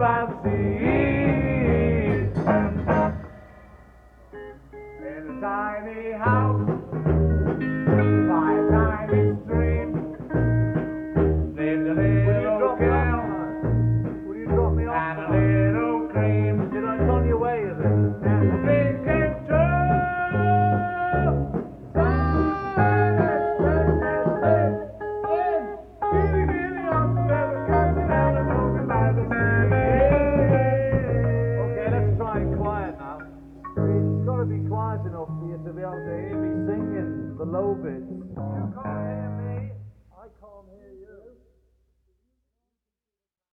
In a tiny house to be quiet enough for you to be able to hear me singing the low bits.